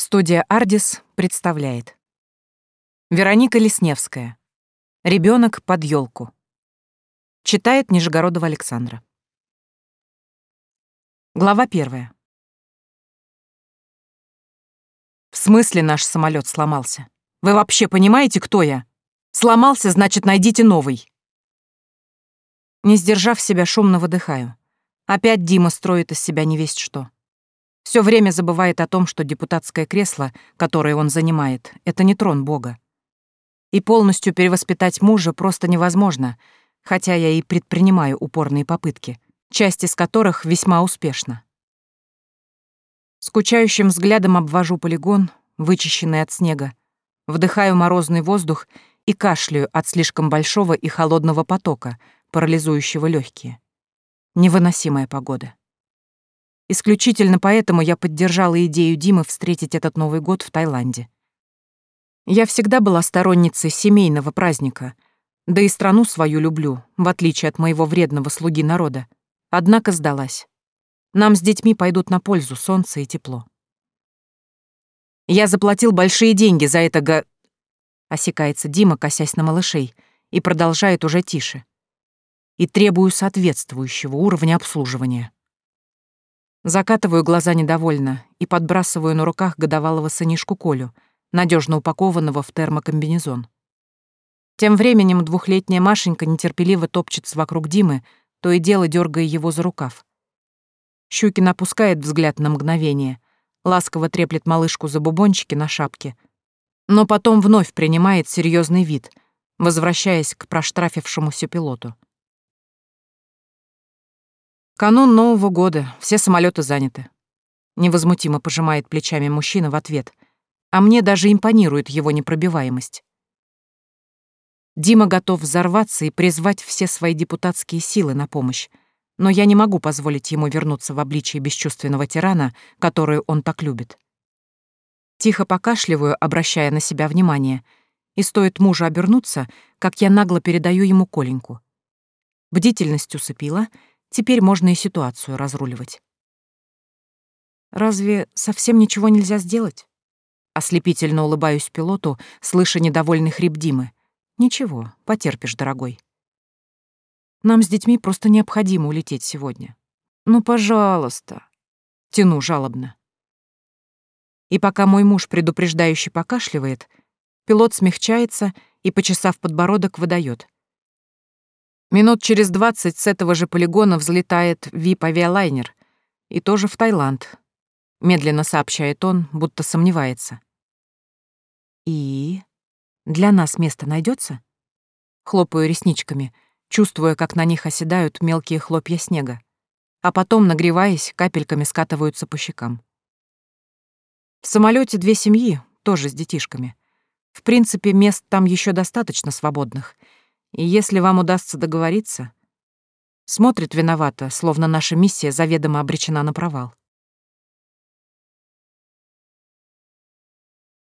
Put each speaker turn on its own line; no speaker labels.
Студия «Ардис» представляет. Вероника Лесневская. Ребенок под елку. Читает Нижегородова Александра. Глава первая. В смысле наш самолет сломался? Вы вообще понимаете, кто я? Сломался, значит, найдите новый. Не сдержав себя, шумно выдыхаю. Опять Дима строит из себя невесть что. Все время забывает о том, что депутатское кресло, которое он занимает, это не трон Бога. И полностью перевоспитать мужа просто невозможно, хотя я и предпринимаю упорные попытки, часть из которых весьма успешна. Скучающим взглядом обвожу полигон, вычищенный от снега, вдыхаю морозный воздух и кашляю от слишком большого и холодного потока, парализующего легкие. Невыносимая погода. Исключительно поэтому я поддержала идею Димы встретить этот Новый год в Таиланде. Я всегда была сторонницей семейного праздника, да и страну свою люблю, в отличие от моего вредного слуги народа. Однако сдалась. Нам с детьми пойдут на пользу солнце и тепло. Я заплатил большие деньги за это га... Осекается Дима, косясь на малышей, и продолжает уже тише. И требую соответствующего уровня обслуживания. Закатываю глаза недовольно и подбрасываю на руках годовалого сынишку Колю, надежно упакованного в термокомбинезон. Тем временем двухлетняя Машенька нетерпеливо топчется вокруг Димы, то и дело дергая его за рукав. Щукин опускает взгляд на мгновение, ласково треплет малышку за бубончики на шапке, но потом вновь принимает серьезный вид, возвращаясь к проштрафившемуся пилоту. Канун Нового года, все самолеты заняты. Невозмутимо пожимает плечами мужчина в ответ, а мне даже импонирует его непробиваемость. Дима готов взорваться и призвать все свои депутатские силы на помощь, но я не могу позволить ему вернуться в обличие бесчувственного тирана, которую он так любит. Тихо покашливаю, обращая на себя внимание, и стоит мужу обернуться, как я нагло передаю ему Коленьку. Бдительность усыпила — Теперь можно и ситуацию разруливать. Разве совсем ничего нельзя сделать? Ослепительно улыбаюсь пилоту, слыша недовольный хрип Димы. Ничего, потерпишь, дорогой. Нам с детьми просто необходимо улететь сегодня. Ну, пожалуйста. Тяну жалобно. И пока мой муж предупреждающе покашливает, пилот смягчается и, почесав подбородок, выдает. Минут через двадцать с этого же полигона взлетает ВИП-авиалайнер. И тоже в Таиланд. Медленно сообщает он, будто сомневается. И... Для нас место найдется? Хлопаю ресничками, чувствуя, как на них оседают мелкие хлопья снега. А потом, нагреваясь, капельками скатываются по щекам. В самолете две семьи, тоже с детишками. В принципе, мест там еще достаточно свободных — и если вам удастся договориться... Смотрит виновато, словно наша миссия заведомо обречена на провал.